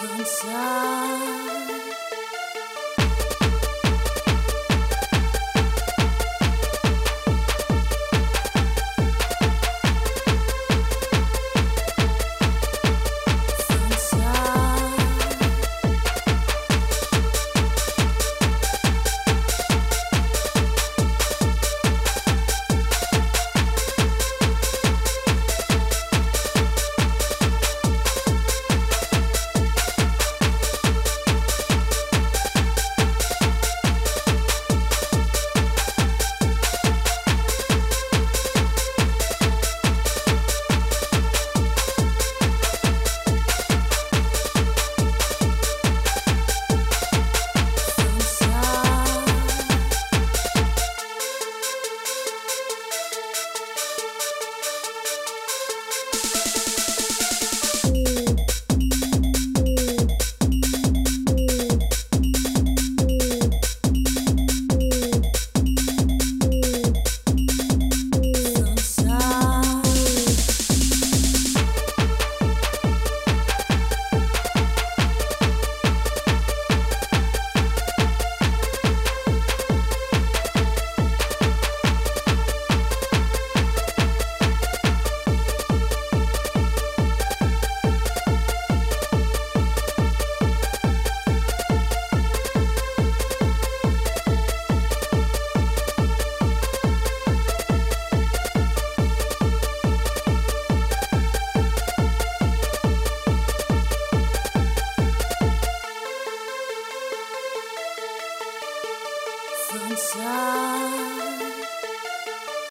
different side. inside.